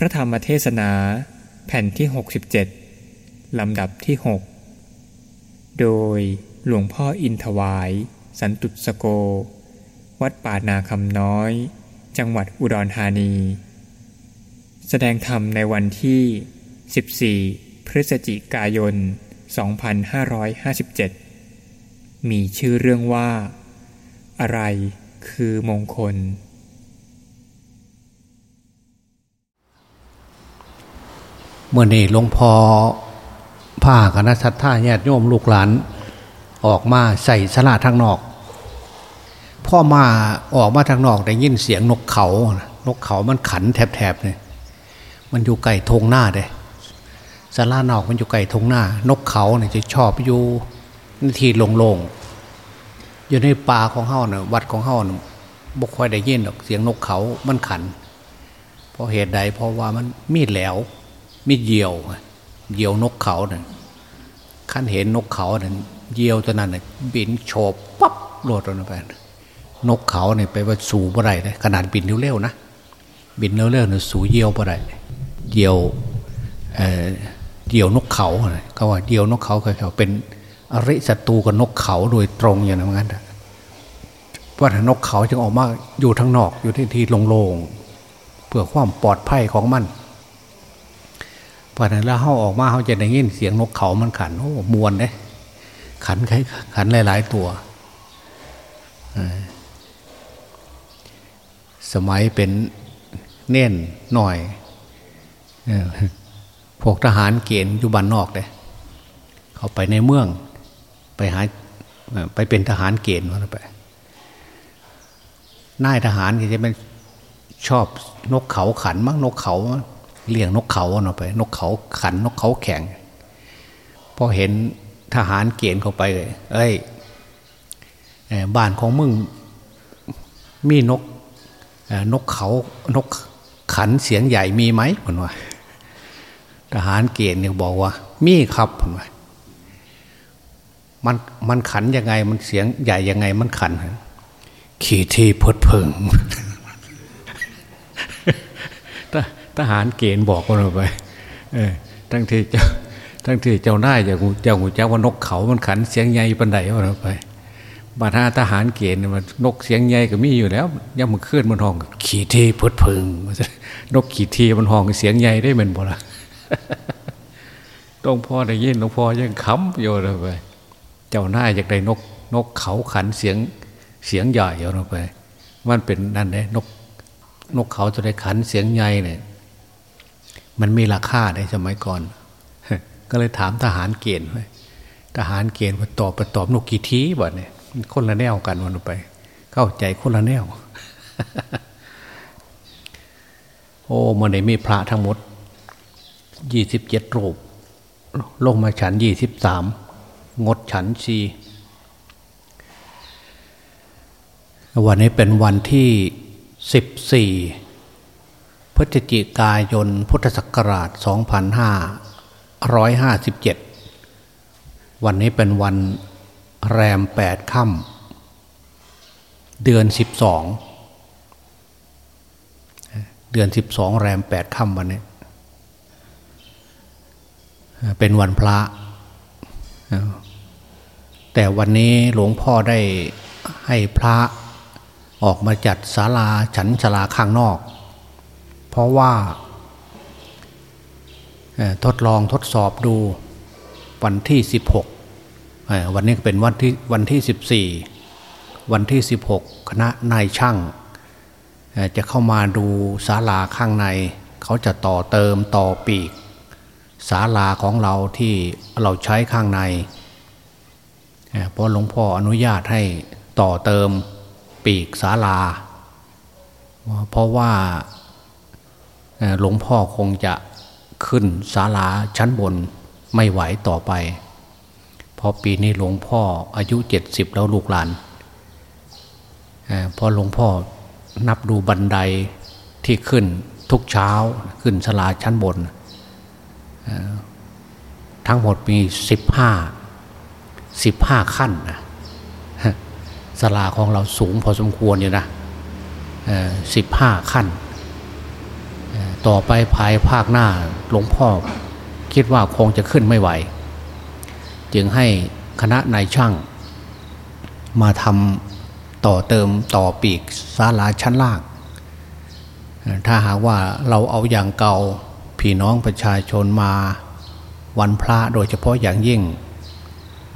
พระธรรมเทศนา แผ่นที่ 67 ลำดับที่ 6 โดยหลวงพ่ออินทวาย สันตุสโก วัดป่านาคำน้อย จังหวัดอุดรธานี แสดงธรรมในวันที่ 14 พฤศจิกายน 2557 มีชื่อเรื่องว่า อะไรคือมงคล เมื่อนี้หลวงพ่อผ้าคณะสัตยาญาติโยมลูกหลาน ออกมาใส่สลาทางนอก พ่อมาออกมาทางนอกได้ยินเสียงนกเขา นกเขามันขันแถบๆเนี่ยมันอยู่ไก่ทงหน้าเด้สลานอกมันอยู่ไก่ทงหน้า นกเขาเนี่ยจะชอบอยู่นาทีโล่งๆอยู่ในป่าของเฮาเนี่ยวัดของเฮาเนี่ยบกค่อยได้ยินหรอกเสียงนกเขามันขันเพราะเหตุใดเพราะว่ามันมีดแหลว มีเหยี่ยวเหยี่ยวนกเขาเนี่ยขั้นเห็นนกเขาเนี่ยเหยี่ยวตัวนั้นเนี่ยบินโฉบปั๊บโลดลงไปนกเขาเนี่ยไปว่าสูบอะไรเลยขนาดบินเร็วๆนะบินเร็วๆเนี่ยสูเหยี่ยวอะไรเหยี่ยวเเหยี่ยวนกเขาเขาว่าเหยี่ยวนกเขาเขาเป็นอริศัตรูกับนกเขาโดยตรงอย่างนั้นเพราะนกเขาจึงออกมาอยู่ทางนอกอยู่ที่ที่โล่งๆเพื่อความปลอดภัยของมัน พอนั้นแล้วเขาออกมาเขาจะได้ยินเสียงนกเขามันขันโอ้มวนเลยขันขันหลาย ๆ ตัว สมัยเป็นเน่นหน่อยพวกทหารเกณฑ์อยู่บ้านนอกเลยเขาไปในเมือง ไปหาไปเป็นทหารเกณฑ์มาไปนายทหารที่จะเป็นชอบนกเขาขันมั้งนกเขา เลี้ยงนกเขาเนาะไป นกเขาขันนกเขาแข็งพอเห็นทหารเกณฑ์เข้าไปเลยเอ้ยบ้านของมึงมีนกนกเขานกขันเสียงใหญ่มีไหมผมว่าทหารเกณฑ์เนี่ยบอกว่า มีครับผมว่ามันมันขันยังไงมันเสียงใหญ่ยังไงมันขัน ขี่ที่พดเพิง ทหารเกณฑ์บอกกันไปทั้งที่เจ้าทั้งที่เจ้าหน้าเจ้าเจ้าหูเจ้าว่านกเขามันขันเสียงใหญ่ปันไดว่าไปบาดาทหารเกณฑ์มันนกเสียงใหญ่ก็มีอยู่แล้วยังมันเคลื่อนมันห้อง ขี่ทีพุดพึงนกขี่ทีมันห้องเสียงใหญ่ได้เหมือนบ่ละต้องพ่อได้ยินหลวงพ่อยังค้ำโยนไปเจ้าหน้าอยากได้นกนกเขาขันเสียงเสียงใหญ่โยนไปมันเป็นนั่นเลยนกนกเขาจะได้ขันเสียงใหญ่เนี่ย มันมีราคาในสมัยก่อน ก็เลยถามทหารเกณฑ์ทหารเกณฑ์มาตอบไปตอบนกกี่ทีบ่เนี่ยคนละแนวกันวันไป เข้าใจคนละแนว โอ้มันได้มีพระทั้งหมดยี่สิบเจ็ดรูป ลงมาฉันยี่สิบสามงดฉันชีวันนี้เป็นวันที่สิบสี่ พฤศจิกายนพุทธศักราช 2557 วันนี้เป็นวันแรมแปดค่ำเดือน 12 เดือน 12 แรมแปดค่ำวันนี้ เป็นวันพระ แต่วันนี้หลวงพ่อได้ให้พระออกมาจัดศาลาฉันศาลาข้างนอก ราะว่าทดลองทดสอบดูวันที่สิบหกวันนี้เป็นวันที่วันที่สิบสี่วันที่สิบหกคณะนายช่าง จะเข้ามาดูศาลาข้างใน เขาจะต่อเติมต่อปีกศาลาของเราที่เราใช้ข้างในเพราะหลวงพ่ออนุญาตให้ต่อเติมปีกศาลา เพราะว่า หลวงพ่อคงจะขึ้นศาลาชั้นบนไม่ไหวต่อไป เพราะปีนี้หลวงพ่ออายุเจ็ดสิบแล้วลูกหลานพอหลวงพ่อนับดูบันไดที่ขึ้นทุกเช้าขึ้นศาลาชั้นบน ทั้งหมดมีสิบห้าสิบห้าขั้นนะศาลาของเราสูงพอสมควรอยู่นะสิบห้าขั้น ต่อไปภายภาคหน้าหลวงพ่อคิดว่าคงจะขึ้นไม่ไหว จึงให้คณะนายช่าง มาทำต่อเติมต่อปีกศาลาชั้นล่าง ถ้าหากว่าเราเอาอย่างเก่าพี่น้องประชาชนมาวันพระโดยเฉพาะอย่างยิ่ง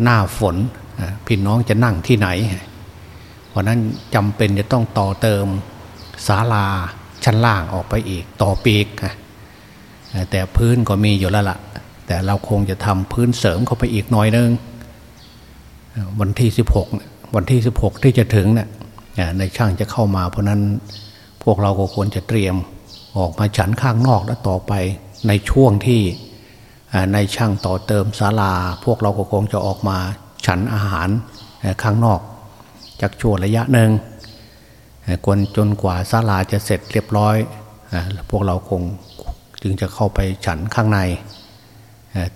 หน้าฝนพี่น้องจะนั่งที่ไหน เพราะนั้นจำเป็นจะต้องต่อเติมศาลา ชั้นล่างออกไปอีก ต่อปีกแต่พื้นก็มีอยู่แล้วละ่ะ แต่เราคงจะทำพื้นเสริมเข้าไปอีกหน่อยนึงวันที่ 16 วันที่ 16 ที่จะถึงเนะี่ยในช่างจะเข้ามา เพราะนั้นพวกเราก็ควรจะเตรียมออกมาฉันข้างนอกแล้วต่อไปในช่วงที่ในช่างต่อเติมศาลา พวกเราก็คงจะออกมาฉันอาหารข้างนอกจากช่วงระยะหนึ่ง กวนจนกว่าศาลาจะเสร็จเรียบร้อยพวกเราคงจึงจะเข้าไปฉันข้างใน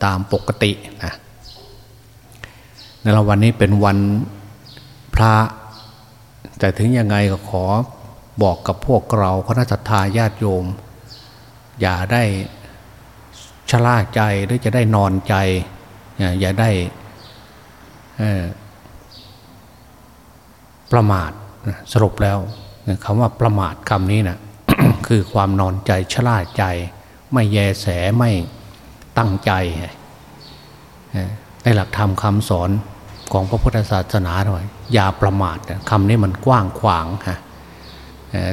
ตามปกตินะในวันนี้เป็นวันพระ แต่ถึงยังไงก็ขอบอกกับพวกเราคณะสัตยาญาติโยม อย่าได้ชะล่าใจหรือจะได้นอนใจ อย่าได้ประมาท สรุปแล้วคำว่าประมาทคำนี้นะคือความนอนใจชล่าใจ ไม่แยแสไม่ตั้งใจในหลักธรรมคำสอนของพระพุทธศาสนาหน่อยอย่าประมาทคำนี้มันกว้างขวางฮะ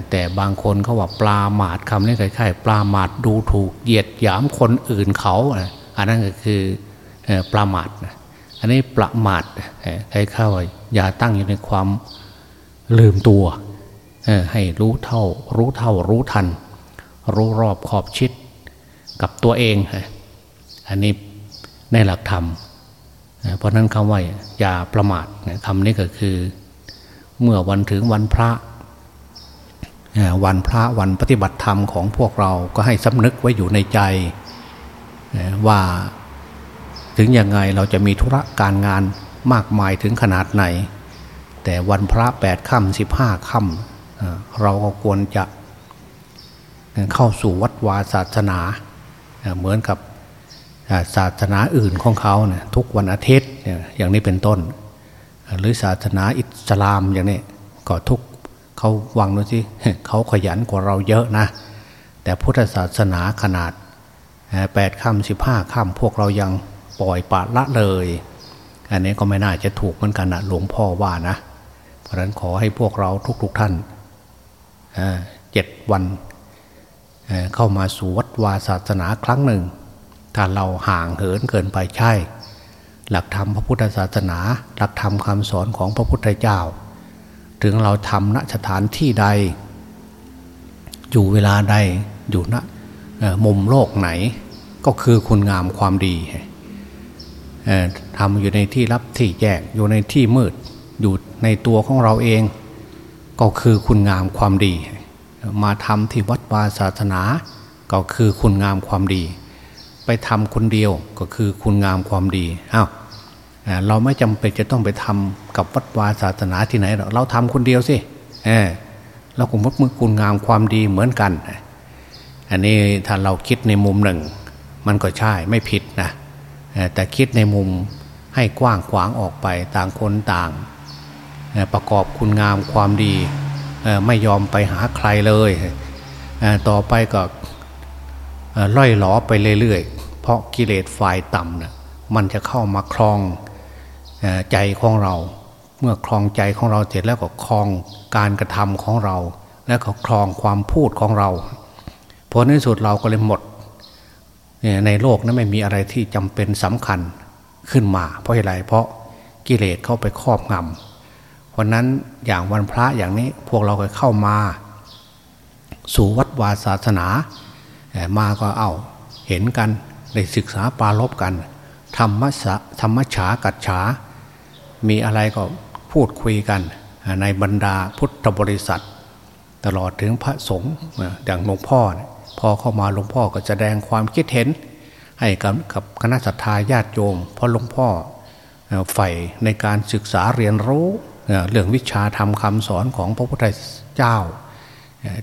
แต่บางคนเขาว่าปลาหมาดคำนี้คล้ายๆปลาหมาดดูถูกเหยียดหยามคนอื่นเขาอันนั้นก็คือปลาหมาดอันนี้ประมาทคล้าอย่าตั้งอยู่ในความ ลืมตัวให้รู้เท่า รู้เท่ารู้ทัน รู้รอบขอบชิดกับตัวเอง อันนี้ในหลักธรรม เพราะนั้นคำว่าอย่าประมาทคำนี้ก็คือ เมื่อวันถึงวันพระ วันพระวันปฏิบัติธรรมของพวกเราก็ให้สำนึกไว้อยู่ในใจว่าถึงยังไงเราจะมีธุระการงานมากมายถึงขนาดไหน แต่วันพระแปดค่ำสิบห้าค่ำเราก็ควรจะเข้าสู่วัดวาศาสนา เหมือนกับศาสนาอื่นของเขาเนี่ยทุกวันอาทิตย์อย่างนี้เป็นต้น หรือศาสนาอิสลามอย่างนี้ก็ทุกเขาวังดูสิเขาขยันกว่าเราเยอะนะ แต่พุทธศาสนาขนาดแปดค่ำสิบห้าค่ำพวกเรายังปล่อยปละละเลย อันนี้ก็ไม่น่าจะถูกเหมือนกันนะหลวงพ่อว่านะ ราะฉะนั้นขอให้พวกเราทุกๆทท่านเจ็ดวันเข้ามาสู่วัดวาศาสนาครั้งหนึ่ง ถ้าเราห่างเหินเกินไปใช่ หลักธรรมพระพุทธศาสนา หลักธรรมคำสอนของพระพุทธเจ้า ถึงเราทำณสถานที่ใด อยู่เวลาใดอยู่ณมุมโลกไหนก็คือคุณงามความดีทำอยู่ในที่รับที่แจ้งอยู่ในที่มืด อยู่ในตัวของเราเอง ก็คือคุณงามความดี มาทำที่วัดวาศาสนา ก็คือคุณงามความดี ไปทำคนเดียวก็คือคุณงามความดีอ้าวเราไม่จำเป็นจะต้องไปทำกับวัดวาศาสนาที่ไหน เราทำคนเดียวสิเออเราคงมดมือคุณงามความดีเหมือนกัน อันนี้ถ้าเราคิดในมุมหนึ่ง มันก็ใช่ไม่ผิดนะแต่คิดในมุมให้กว้างขวางออกไปต่างคนต่าง ประกอบคุณงามความดีไม่ยอมไปหาใครเลยต่อไปก็ล่อยหลอไปเรื่อยๆ เพราะกิเลสฝ่ายต่ำนะมันจะเข้ามาคลองใจของเรา เมื่อคลองใจของเราเสร็จแล้วก็คลองการกระทำของเรา แล้วก็คลองความพูดของเราผลในสุดเราก็เลยหมดในโลกนั้นไม่มีอะไรที่จำเป็นสำคัญขึ้นมา เพราะอะไรเพราะกิเลสเข้าไปครอบงำ เพราะนั้นอย่างวันพระอย่างนี้พวกเราก็เข้ามา สู่วัดวาศาสนา มาก็เอาเห็นกันได้ศึกษาปาลบกัน ธรรมะธรรมฉากัดฉา มีอะไรก็พูดคุยกัน ในบรรดาพุทธบริษัท ตลอดถึงพระสงฆ์อย่างหลวงพ่อ พอเข้ามาหลวงพ่อก็แสดงความคิดเห็น ให้กับกับคณะสัตยาญาติโยมเพราะหลวงพ่อใฝ่ในการศึกษาเรียนรู้ เรื่องวิชาธรรมคำสอนของพระพุทธเจ้า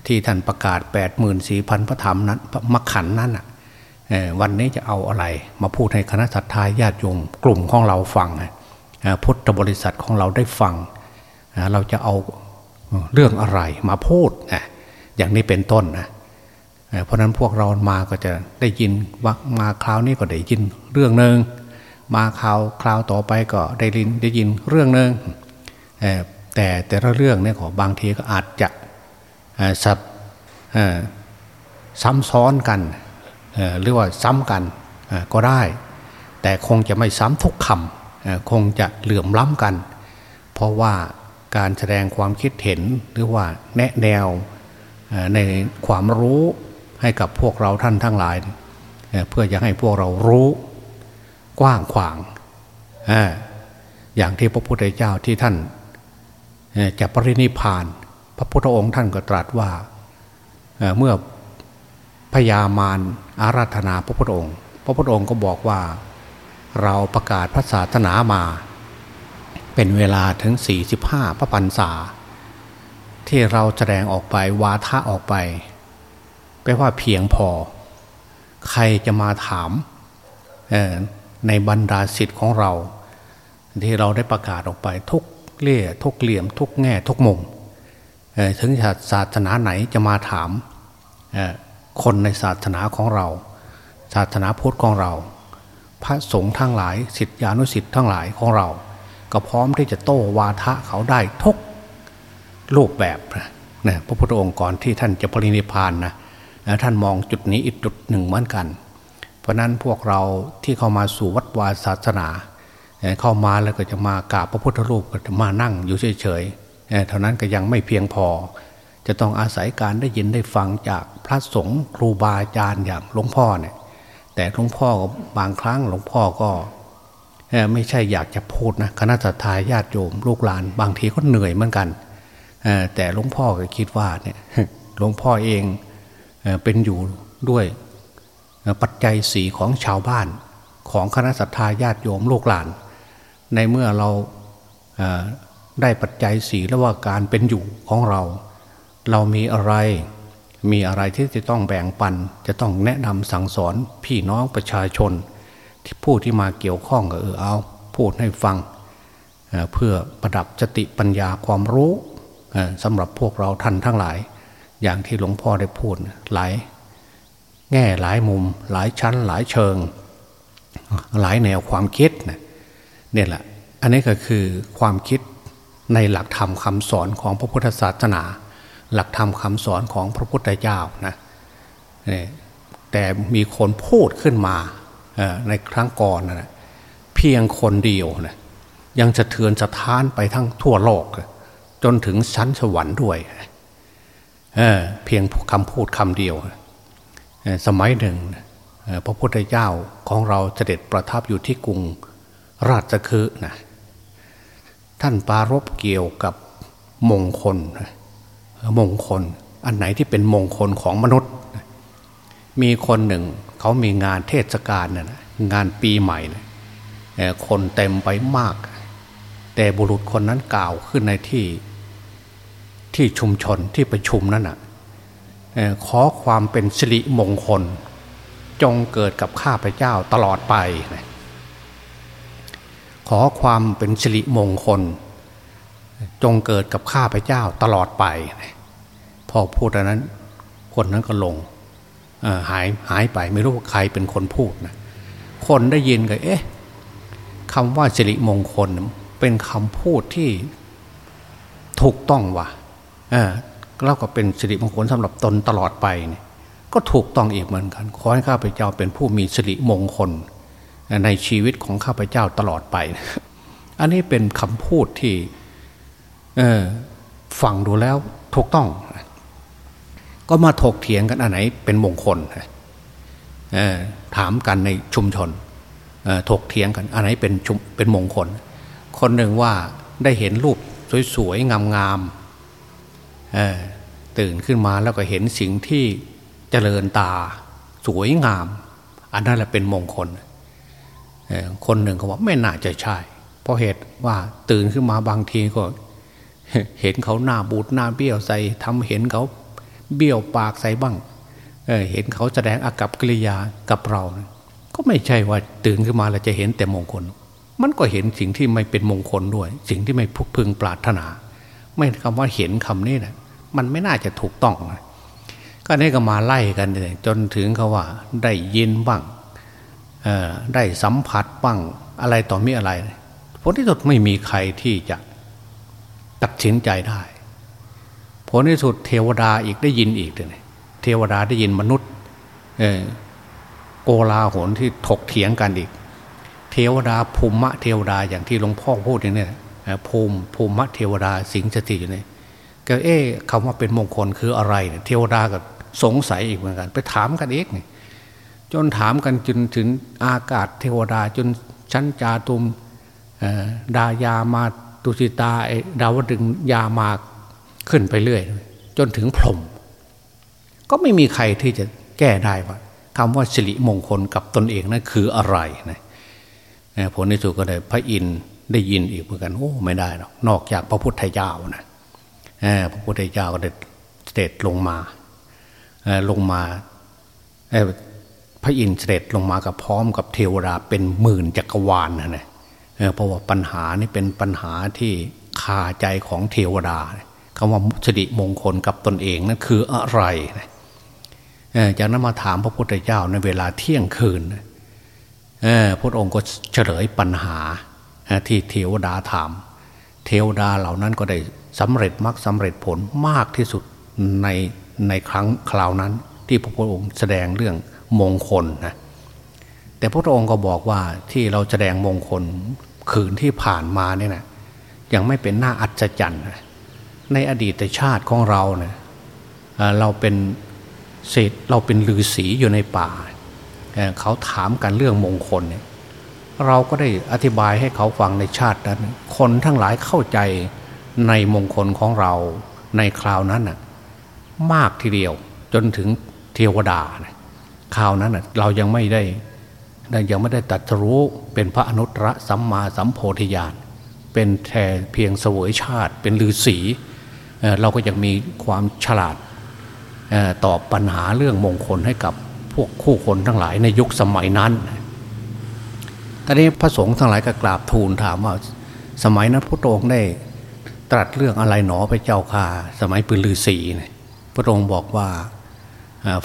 ที่ท่านประกาศ8ปดหมื่นสี่พันพระธรรมนั้นมขันนั้นวันนี้จะเอาอะไรมาพูดให้คณะสัตยาญาติโยมกลุ่มของเราฟังพุทธบริษัทของเราได้ฟัง เราจะเอาเรื่องอะไรมาพูดอย่างนี้เป็นต้นนะเพราะนั้นพวกเรามาก็จะได้ยินว่ามาคราวนี้ก็ได้ยินเรื่องหนึ่งมาคราวคราวต่อไปก็ได้ยินได้ยินเรื่องหนึ่ง แต่แต่ละเรื่องเนี่ยขอบางทีก็อาจจะสับซ้ำซ้อนกันหรือว่าซ้ำกันก็ได้ แต่คงจะไม่ซ้ำทุกคำคงจะเหลื่อมล้ำกัน เพราะว่าการแสดงความคิดเห็นหรือว่าแนะแนวในความรู้ให้กับพวกเราท่านทั้งหลาย เพื่อจะให้พวกเรารู้กว้างขวาง อย่างที่พระพุทธเจ้าที่ท่าน จะปรินิพาน พระพุทธองค์ท่านก็ตรัสว่าเมื่อพญามารอาราธนาพระพุทธองค์ พระพุทธองค์ก็บอกว่าเราประกาศพระศาสนามา เป็นเวลาถึง 45 พระปันษา ที่เราแสดงออกไปวาทะออกไปแปลว่าเพียงพอ ใครจะมาถามในบรรดาสิทธิ์ของเรา ที่เราได้ประกาศออกไปทุก เล่ทุกเหลี่ยมทุกแง่ทุกมุมถึงศาสนาไหนจะมาถามคนในศาสนาของเรา ศาสนาพุทธของเรา พระสงฆ์ทั้งหลายสิทธิอนุสิทธิ์ทั้งหลายของเรา ก็พร้อมที่จะโต้วาทะเขาได้ทุกรูปแบบนะพระพุทธองค์ก่อนที่ท่านจะปรินิพานนะท่านมองจุดนี้อีกจุดหนึ่งเหมือนกัน เพราะนั้นพวกเราที่เข้ามาสู่วัดวาศาสนา เข้ามาแล้วก็จะมากราบพระพุทธรูปก็จะมานั่งอยู่เฉยๆเท่านั้นก็ยังไม่เพียงพอ จะต้องอาศัยการได้ยินได้ฟังจากพระสงฆ์ครูบาอาจารย์อย่างหลวงพ่อเนี่ยแต่หลวงพ่อก็บางครั้งหลวงพ่อก็ไม่ใช่อยากจะพูดนะคณะทาญาติโยมลูกหลาน บางทีก็เหนื่อยเหมือนกันแต่หลวงพ่อก็คิดว่าเนี่ยหลวงพ่อเองเป็นอยู่ด้วยปัจจัยสีของชาวบ้านของคณะสัตยาญาติโยมลูกหลาน ในเมื่อเราได้ปัจจัยสีแล้วว่าการเป็นอยู่ของเรา เรามีอะไรมีอะไรที่จะต้องแบ่งปัน จะต้องแนะนำสั่งสอนพี่น้องประชาชน ที่ผู้ที่มาเกี่ยวข้องก็เออเอา พูดให้ฟังเพื่อประดับจติปัญญาความรู้สำหรับพวกเราท่านทั้งหลาย อย่างที่หลวงพ่อได้พูดหลาย แง่หลายมุม หลายชั้นหลายเชิง หลายแนวความคิด เนี่ยแหละ อันนี้ก็คือความคิดในหลักธรรมคำสอนของพระพุทธศาสนา หลักธรรมคำสอนของพระพุทธเจ้านะแต่มีคนพูดขึ้นมาในครั้งก่อนนะเพียงคนเดียวนะยังจะเทือนสะท้านไปทั้งทั่วโลก จนถึงชั้นสวรรค์ด้วยเเพียงคำพูดคำเดียว สมัยหนึ่ง พระพุทธเจ้าของเราเสด็จประทับอยู่ที่กรุง ราชคฤห์นะท่านปารบเกี่ยวกับมงคลมงคล อันไหนที่เป็นมงคลของมนุษย์ มีคนหนึ่ง เขามีงานเทศกาลนะงานปีใหม่นะคนเต็มไปมาก แต่บุรุษคนนั้นกล่าวขึ้นในที่ที่ชุมชนที่ประชุมนั้นอะขอความเป็นสิริมงคล จงเกิดกับข้าพเจ้าตลอดไป ขอความเป็นสิริมงคล จงเกิดกับข้าพเจ้าตลอดไป พอพูดอันนั้น คนนั้นก็ลงหายหายไปไม่รู้ว่าใครเป็นคนพูดนะคนได้ยินก็เอ๊ะคำว่าสิริมงคลเป็นคำพูดที่ถูกต้องว่ะเราก็เป็นสิริมงคลสำหรับตนตลอดไปเนี่ยก็ถูกต้องอีกเหมือนกัน ขอให้ข้าพเจ้าเป็นผู้มีสิริมงคล ในชีวิตของข้าพเจ้าตลอดไป อันนี้เป็นคำพูดที่ฟังดูแล้วถูกต้อง ก็มาถกเถียงกันอันไหนเป็นมงคลถามกันในชุมชนถกเถียงกันอันไหนเป็นเป็นมงคล คนหนึ่งว่าได้เห็นรูปสวยๆ งามๆตื่นขึ้นมาแล้วก็เห็นสิ่งที่เจริญตาสวยงาม อันนั้นแหละเป็นมงคล คนหนึ่งเขาบอกไม่น่าจะใช่ เพราะเหตุว่าตื่นขึ้นมาบางทีก็ เห็นเขาหน้าบูดหน้าเบี้ยวใส่ทำเห็นเขาเบี้ยวปากใส่บ้างเเห็นเขาแสดงอากับกิริยากับเรานะก็ไม่ใช่ว่าตื่นขึ้นมาแล้วจะเห็นแต่มงคล มันก็เห็นสิ่งที่ไม่เป็นมงคลด้วย สิ่งที่ไม่พึงปรารถนา ไม่คำว่าเห็นคำนี้นะมันไม่น่าจะถูกต้องนะก็นี่ก็มาไล่กันเลยจนถึงเขาว่าได้ยินบ้าง ได้สัมผัสบ้างอะไรต่อมีอะไรผลที่สุดไม่มีใครที่จะตัดสินใจได้ผลที่สุดเทวดาอีกได้ยินอีกเลยเทวดาได้ยินมนุษย์โกลาหนที่ถกเถียงกันอีก เทวดาภูมิเทวดาอย่างที่หลวงพ่อพูดอย่างนี้ภูมิภูมิเทวดาสิงสถิตอยู่ในก็เอ๊ะคำว่าเป็นมงคลคืออะไร เทวดาก็สงสัยอีกเหมือนกัน ไปถามกันเองนี่ จนถามกันจนถึงอากาศเทวดาจนชั้นจาตุมดายามาตุสิตาดาวดึงยามาขึ้นไปเรื่อย จนถึงพรมก็ไม่มีใครที่จะแก้ได้ว่าคำว่าสิริมงคลกับตนเองนั่นคืออะไรนะผลในสุดก็ได้พระอินได้ยินอีกเหมือนกันโอ้ไม่ได้หรอกนอกจากพระพุทธเจ้านะพระพุทธเจ้าก็ได้เสด็จลงมาลงมา พระอินทร์เสด็จลงมากับพร้อมกับเทวดาเป็นหมื่นจักรวาลนะเนี่ยเพราะว่าปัญหานี่เป็นปัญหาที่คาใจของเทวดาคำว่าสิริมงคลกับตนเองนั่นคืออะไรจากนั้นมาถามพระพุทธเจ้าในเวลาเที่ยงคืนพระองค์ก็เฉลยปัญหาที่เทวดาถาม เทวดาเหล่านั้นก็ได้สำเร็จมรรคสาเร็จผลมากที่สุดในในครั้งคราวนั้น ที่พระพุทธองค์แสดงเรื่อง มงคลนะแต่พระองค์ก็บอกว่าที่เราแสดงมงคลคืนที่ผ่านมาเนี่ยนะยังไม่เป็นหน้าอัศจรรย์ในอดีตชาติของเราเนะี่ยเราเป็นเศษเราเป็นลือศีอยู่ในป่าเขาถามกันเรื่องมงคลเนี่ยเราก็ได้อธิบายให้เขาฟังในชาตินั้น คนทั้งหลายเข้าใจในมงคลของเราในคราวนั้นน่ะมากทีเดียวจนถึงเทวดานะ คราวนั้นเรายังไม่ได้ยังไม่ได้ตัดรู้เป็นพระอนุตตรสัมมาสัมโพธิญาณเป็นแทนเพียงเสวยชาติ เป็นฤาษีเราก็ยังมีความฉลาดตอบปัญหาเรื่องมงคลให้กับพวกคู่คนทั้งหลายในยุคสมัยนั้นตอนนี้พระสงฆ์ทั้งหลายก็กราบทูลถามว่าสมัยนั้นพระองค์ได้ตรัสเรื่องอะไรหนอไปเจ้าค่าสมัยปืนลือศีพระองค์บอกว่า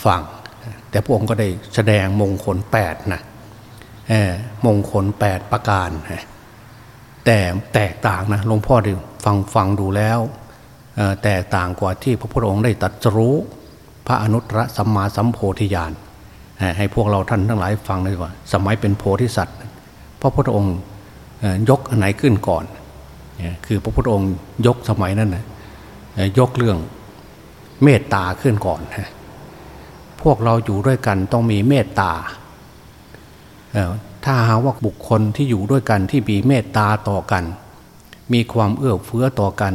ฟัง แต่พระองค์ก็ได้แสดงมงคลแปดนะมงคลแปดประการ แต่แตกต่างนะหลวงพ่อดูฟังฟังดูแล้วแตกต่างกว่าที่พระพุทธองค์ได้ตัดรู้ พระอนุตตรสัมมาสัมโพธิญาณให้พวกเราท่านทั้งหลายฟังเลยว่า สมัยเป็นโพธิสัตว์พระพุทธองค์ยกอันไหนขึ้นก่อน คือพระพุทธองค์ยกสมัยนั้นนะยกเรื่องเมตตาขึ้นก่อน พวกเราอยู่ด้วยกันต้องมีเมตตาถ้าหาว่าบุคคลที่อยู่ด้วยกันที่มีเมตตาต่อกัน มีความเอื้อเฟื้อต่อกัน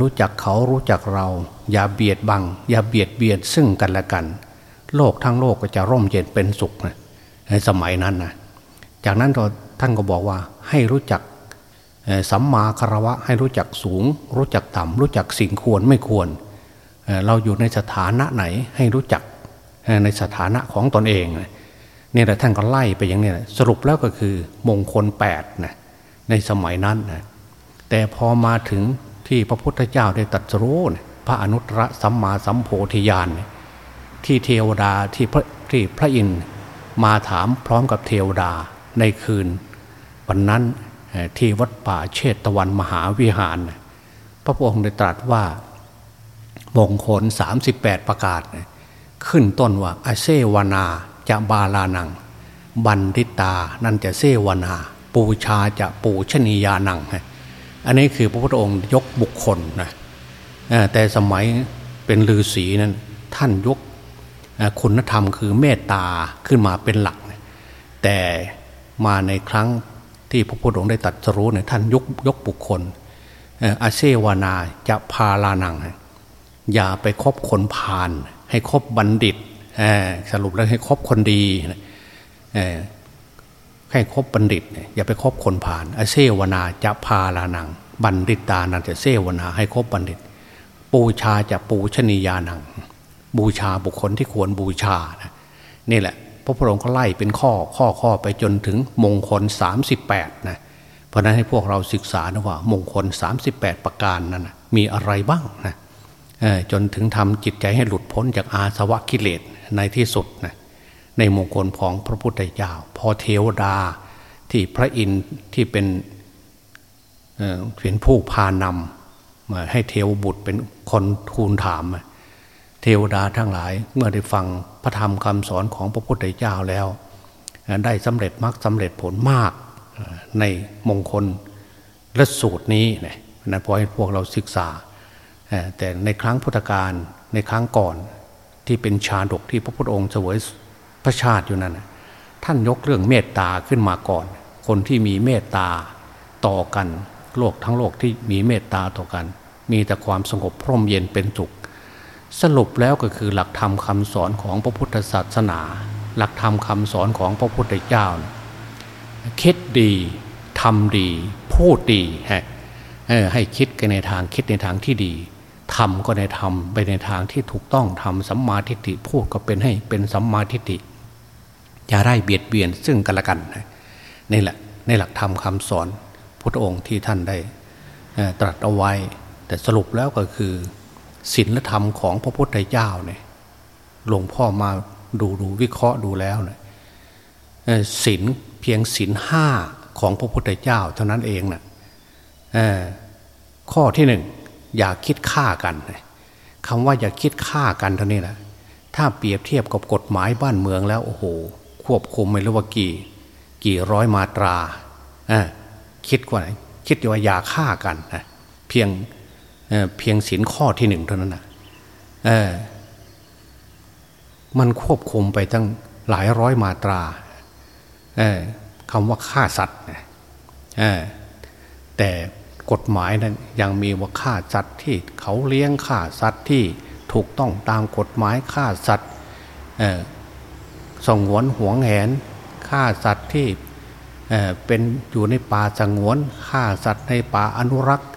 รู้จักเขารู้จักเรา อย่าเบียดบัง อย่าเบียดเบียนซึ่งกันและกัน โลกทั้งโลกก็จะร่มเย็นเป็นสุขนะในสมัยนั้นนะจากนั้นท่านก็บอกว่าให้รู้จักสัมมาคารวะให้รู้จักสูง รู้จักต่ำรู้จักสิ่งควรไม่ควร เราอยู่ในสถานะไหนให้รู้จักในสถานะของตนเองนี่แหละท่านก็ไล่ไปอย่างนี้สรุปแล้วก็คือมงคลแปดนะในสมัยนั้นนะแต่พอมาถึงที่พระพุทธเจ้าได้ตรัสรู้พระอนุตตรสัมมาสัมโพธิญาณที่เทวดาที่พระที่พระอินทร์มาถามพร้อมกับเทวดาในคืน วันนั้นที่วัดป่าเชตตะวันมหาวิหาร พระพุทธองค์ได้ตรัสว่า มงคล 38 ประกาศ ขึ้นต้นว่าอาเซวนาจะบาลานัง บันทิตา นั่นจะเซวนา ปูชาจะปูชนียานัง อันนี้คือพระพุทธองค์ยกบุคคลนะแต่สมัยเป็นฤาษีนั้นท่านยกคุณธรรมคือเมตตาขึ้นมาเป็นหลัก แต่มาในครั้งที่พระพุทธองค์ได้ตัดสรู้เนี่ยท่านยกยกบุคคลอาเซวนาจะพาลานัง อย่าไปคบคนพาลให้คบบัณฑิตสรุปแล้วให้คบคนดีให้คบบัณฑิต อย่าไปคบคนผ่านอาเซวนาจะพาลานัง บัณฑิตานันจะเซวนา ให้คบบัณฑิตบูชาจะปูชนียานัง บูชาบุคคลที่ควรบูชานะนี่แหละ พระพุทธองค์ก็ไล่เป็นข้อข้อข้อไปจนถึงมงคล 38นะเพราะนั้นให้พวกเราศึกษานะว่ามงคล 38 ประการนั้นนะมีอะไรบ้างนะ จนถึงทำจิตใจให้หลุดพ้นจากอาสวะกิเลสในที่สุดนะในมงคลของพระพุทธเจ้าพอเทวดาที่พระอินทร์ที่เป็นเป็นผู้พานำมาให้เทวบุตรเป็นคนทูลถาม เทวดาทั้งหลายเมื่อได้ฟังพระธรรมคำสอนของพระพุทธเจ้าแล้ว ได้สำเร็จมรรคสำเร็จผลมากในมงคลและสูตรนี้นะพอให้พวกเราศึกษา แต่ในครั้งพุทธกาลในครั้งก่อนที่เป็นชาดกที่พระพุทธองค์เสวยพระชาติอยู่นั้นท่านยกเรื่องเมตตาขึ้นมาก่อน คนที่มีเมตตาต่อกัน โลกทั้งโลกที่มีเมตตาต่อกัน มีแต่ความสงบพร่มเย็นเป็นสุข สรุปแล้วก็คือหลักธรรมคาสอนของพระพุทธศาสนา หลักธรรมคาสอนของพระพุทธเจ้าคิดดีทำดี พูดดีให้คิดกันในทางคิดในทางที่ดี ทำก็ในทำไปในทางที่ถูกต้องทำสัมมาทิฏฐิพูดก็เป็นให้เป็นสัมมาทิฏฐิอย่าได้เบียดเบียนซึ่งกันและกันนี่แหละในหลักธรรมคาสอนพุทธองค์ที่ท่านได้ตรัสเอาไว้ แต่สรุปแล้วก็คือศีลธรรมของพระพุทธเจ้าเนี่ยหลวงพ่อมาดูดูวิเคราะห์ดูแล้วเนี่ยศีลเพียงศีลห้าของพระพุทธเจ้า เท่านั้นเองนะ่ะข้อที่หนึ่ง อย่าคิดฆ่ากันคำว่าอย่าคิดฆ่ากันเท่านี้แหละถ้าเปรียบเทียบกับกฎหมายบ้านเมืองแล้วโอ้โห ควบคุมไม่รู้ว่ากี่ กี่ร้อยมาตราคิดว่าคิดว่าอย่าฆ่ากันนะเพียงเเพียงสินข้อที่หนึ่งเท่านั้นนะมันควบคุมไปตั้งหลายร้อยมาตราคำว่าฆ่าสัตว์แต่ กฎหมายนั้นยังมีว่าฆ่าสัตว์ที่เขาเลี้ยงฆ่าสัตว์ที่ถูกต้องตามกฎหมายฆ่าสัตว์สงวนห่วงแหนฆ่าสัตว์ที่เป็นอยู่ในป่าสงวนฆ่าสัตว์ในป่าอนุรักษ์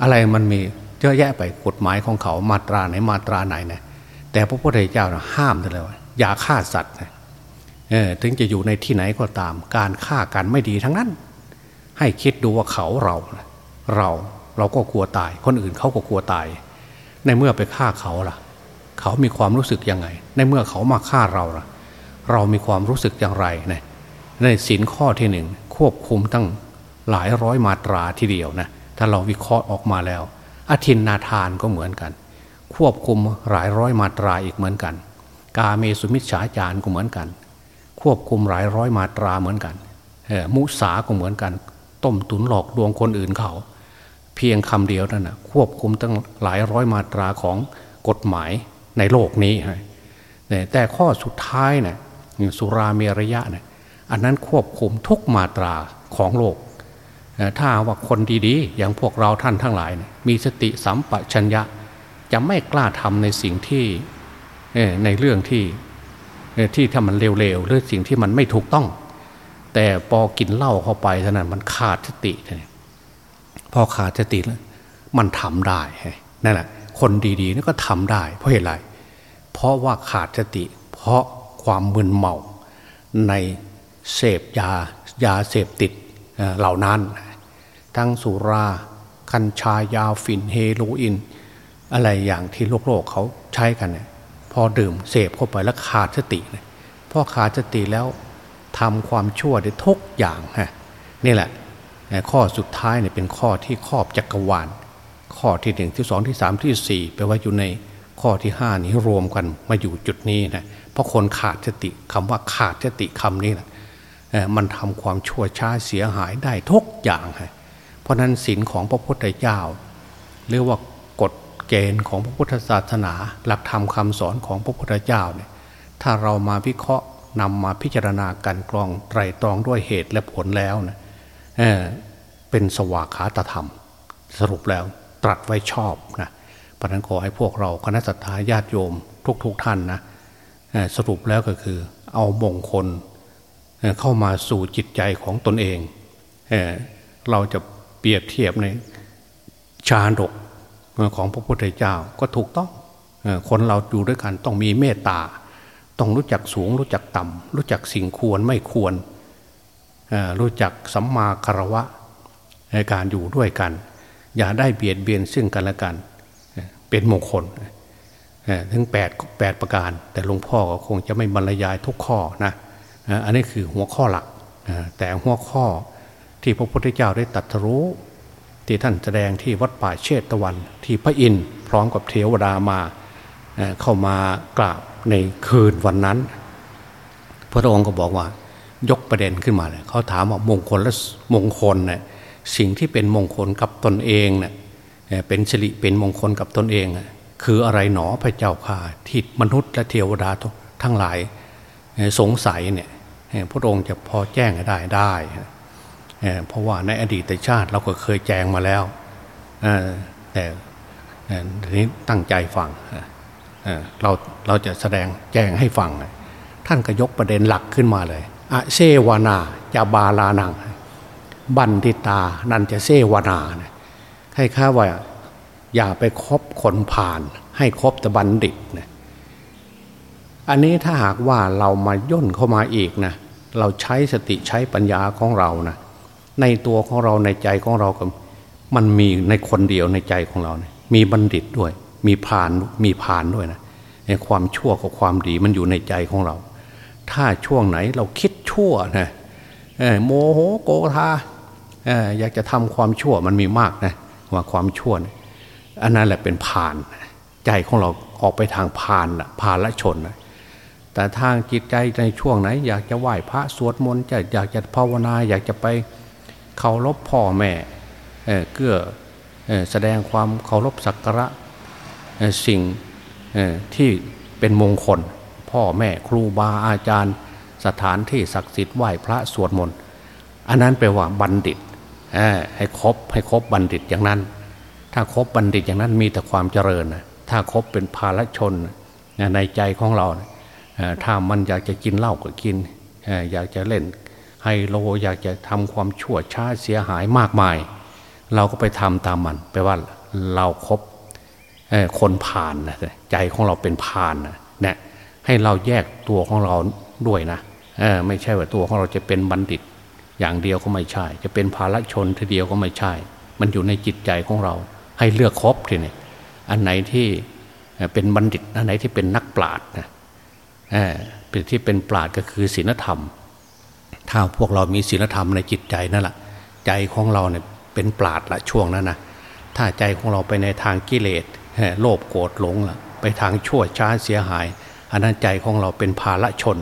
อะไรมันมีเยอะแยะไปกฎหมายของเขามาตราไหนมาตราไหนนะแต่พระพุทธเจ้าห้ามเลยว่าอย่าฆ่าสัตว์นะถึงจะอยู่ในที่ไหนก็ตาม การฆ่ากันไม่ดีทั้งนั้น ให้คิดดูว่าเขาเรา เราเราก็กลัวตาย คนอื่นเขาก็กลัวตาย ในเมื่อไปฆ่าเขาล่ะ เขามีความรู้สึกยังไง ในเมื่อเขามาฆ่าเราล่ะ เรามีความรู้สึกอย่างไรนะในสินข้อที่หนึ่งควบคุมตั้งหลายร้อยมาตราทีเดียวนะถ้าเราวิเคราะห์ออกมาแล้วอธินนาทานก็เหมือนกัน ควบคุมหลายร้อยมาตราอีกเหมือนกัน กาเมสุมิชฌาจารก็เหมือนกัน ควบคุมหลายร้อยมาตราเหมือนกันมุสาก็เหมือนกัน ต้มตุนหลอกลวงคนอื่นเขา พียงคำเดียวนั่นนะควบคุมตั้งหลายร้อยมาตราของกฎหมายในโลกนี้แต่ข้อสุดท้ายนะสุราเมรยะเนะอันนั้นควบคุมทุกมาตราของโลก ถ้าว่าคนดีๆ อย่างพวกเราท่านทั้งหลายมีสติสัมปชัญญะ จะไม่กล้าทำในสิ่งที่ในเรื่องที่ที่ถ้ามันเร็วๆหรือสิ่งที่มันไม่ถูกต้อง แต่พอกินเหล้าเข้าไปเท่านั้นมันขาดสติ พอขาดสติแล้วมันทำได้นั่นแหละคนดีๆนี่ก็ทำได้ เพราะเหตุไรเพราะว่าขาดสติ เพราะความมึนเมาในเสพยายาเสพติดเหล่านั้น ทั้งสุราคัญชายาฝิ่นเฮโรอีนอะไรอย่างที่โลกโลกเขาใช้กันเนี่ยพอดื่มเสพเข้าไปแล้วขาดสติเนี่ยพอขาดสติแล้วทำความชั่วได้ทุกอย่างฮะนี่แหละ ข้อสุดท้ายเนี่ยเป็นข้อที่ครอบจักรวาล ข้อที่หนึ่งที่สองที่สามที่สี่แปลว่าอยู่ในข้อที่ห้านี้รวมกันมาอยู่จุดนี้นะเพราะคนขาดสติคำว่าขาดสติคำนี้แหละมันทำความชั่วช้าเสียหายได้ทุกอย่างเพราะนั้นศีลของพระพุทธเจ้าเรียกว่ากฎเกณฑ์ของพระพุทธศาสนา หลักธรรมคาสอนของพระพุทธเจ้าเนี่ยถ้าเรามาวิเคราะห์นำมาพิจารณากันกรองไตรตรองด้วยเหตุและผลแล้วนะ เเป็นสวากขาตธรรม สรุปแล้วตรัสไว้ชอบนะพราะนั้นขอให้พวกเราคณะสัตยาญาติโยมทุกๆทท่านนะสรุปแล้วก็คือเอามงคลเข้ามาสู่จิตใจของตนเองเเราจะเปรียบเทียบในชาดกของพระพุทธเจ้าก็ถูกต้องคนเราอยู่ด้วยกันต้องมีเมตตา ต้องรู้จักสูงรู้จักต่ำรู้จักสิ่งควรไม่ควร รู้จักสัมมาคารวะในการอยู่ด้วยกัน อย่าได้เบียดเบียนซึ่งกันและกัน เป็นมงคลถึงแปดแปดประการ แต่หลวงพ่อก็คงจะไม่บรรยายทุกข้อนะอันนี้คือหัวข้อหลัก แต่หัวข้อที่พระพุทธเจ้าได้ตรัสรู้ที่ท่านแสดงที่วัดป่าเชตตะวัน ที่พระอินทร์พร้อมกับเทวดามาเข้ามากราบในคืนวันนั้น พระองค์ก็บอกว่า ยกประเด็นขึ้นมาเลยเขาถามว่ามงคลและมงคลเนี่ยสิ่งที่เป็นมงคลกับตนเองเนี่ยเป็นสิริเป็นมงคลกับตนเองคืออะไรหนอพระเจ้าข่าที่มนุษย์และเทวดาทั้งหลายสงสัยเนี่ยพระองค์จะพอแจ้งได้ได้เพราะว่าในอดีตชาติเราก็เคยแจ้งมาแล้วแต่ทีนี้ตั้งใจฟังเราเราจะแสดงแจ้งให้ฟัง ท่านก็ยกประเด็นหลักขึ้นมาเลย อะเซวนาจะบาลานัง บันทิตานันจะเซวนาให้ข้าว่าอย่าไปคบคนผ่าน ให้คบแต่บัณฑิตนะอันนี้ถ้าหากว่าเรามาย่นเข้ามาอีกนะเราใช้สติใช้ปัญญาของเรานะในตัวของเราในใจของเราก็มันมีในคนเดียวในใจของเราเนี่ยมีบัณฑิตด้วย มีผ่านมีผ่านด้วยนะในความชั่วกับความดีมันอยู่ในใจของเรา ถ้าช่วงไหนเราคิด ชั่วนะโมโหโกธาอยากจะทำความชั่วมันมีมากนะว่าความชั่วนะอันนั้นแหละเป็นผ่าน ใจของเราออกไปทางผ่านผ่านละชนนะแต่ทางจิตใจในช่วงไหน อยากจะไหว้พระสวดมนต์จะอยากจะภาวนา อยากจะไปเคารพพ่อแม่เกื้อแสดงความเคารพสักการะสิ่งที่เป็นมงคล พ่อแม่ครูบาอาจารย์ สถานที่ศักดิ์สิทธิ์ไหว้พระสวดมนต์อันนั้นแปลว่าบัณฑิตให้ครบให้ครบบัณฑิตอย่างนั้น ถ้าครบบัณฑิตอย่างนั้นมีแต่ความเจริญถ้าครบเป็นภาลชนในใจของเราถ้ามันอยากจะกินเหล้าก็กินอยากจะเล่นไฮโลอยากจะทำความชั่วช้าเสียหายมากมาย เราก็ไปทำตามมันแปลว่าเราครบคนผ่านนะใจของเราเป็นผ่านนะเนี่ยให้เราแยกตัวของเราด้วยนะ ไม่ใช่ว่าตัวของเราจะเป็นบัณฑิต อย่างเดียวก็ไม่ใช่ จะเป็นภาลชนทีเดียวก็ไม่ใช่ มันอยู่ในจิตใจของเรา ให้เลือกครบทีนี้อันไหนที่เป็นบัณฑิต อันไหนที่เป็นนักปราชญ์นะเป็นที่เป็นปราดก็คือศีลธรรม ถ้าพวกเรามีศีลธรรมในจิตใจนั่นแหละใจของเราเนี่ยเป็นปราดละช่วงนั้นนะถ้าใจของเราไปในทางกิเลสโลภโกรธหลงละไปทางชั่วช้าเสียหาย อันนั้นใจของเราเป็นภาละชน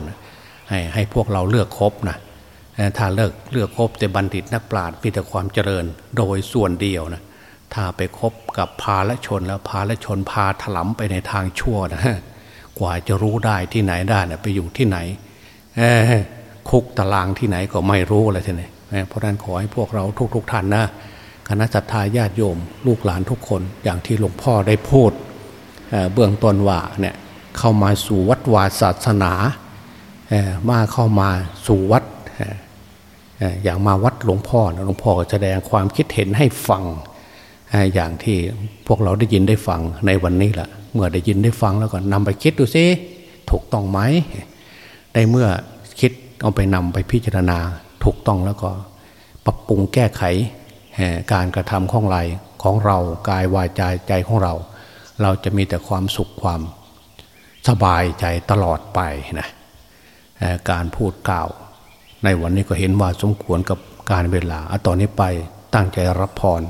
ให้ให้พวกเราเลือกคบนะถ้าเลิกเลือกคบแต่บัณฑิตนักปราชญ์มีแต่ความเจริญโดยส่วนเดียวนะถ้าไปคบกับพาละชนแล้วพาละชนพาถลำไปในทางชั่วนะกว่าจะรู้ได้ที่ไหนได้นะไปอยู่ที่ไหนคุกตารางที่ไหนก็ไม่รู้อะไรทีนี้เพราะนั้นขอให้พวกเราทุกๆทท่านนะคณะสัตยาญาติโยม ลูกหลานทุกคนอย่างที่หลวงพ่อได้พูดเบื้องต้นว่าเนี่ยเข้ามาสู่วัดวาศาสนา มาเข้ามาสู่วัดอย่างมาวัดหลวงพ่อหลวงพ่อแสดงความคิดเห็นให้ฟังอย่างที่พวกเราได้ยินได้ฟังในวันนี้แหละเมื่อได้ยินได้ฟังแล้วก็นำไปคิดดูซิถูกต้องไหมในเมื่อคิดเอาไปนำไปพิจารณาถูกต้องแล้วก็ปรับปรุงแก้ไขการกระทำของไรของเรากายวาจาใจของเรา เราจะมีแต่ความสุขความสบายใจตลอดไปนะ การพูดกล่าว ในวันนี้ก็เห็นว่าสมควรกับการเวลาตอนนี้ไปตั้งใจรับพร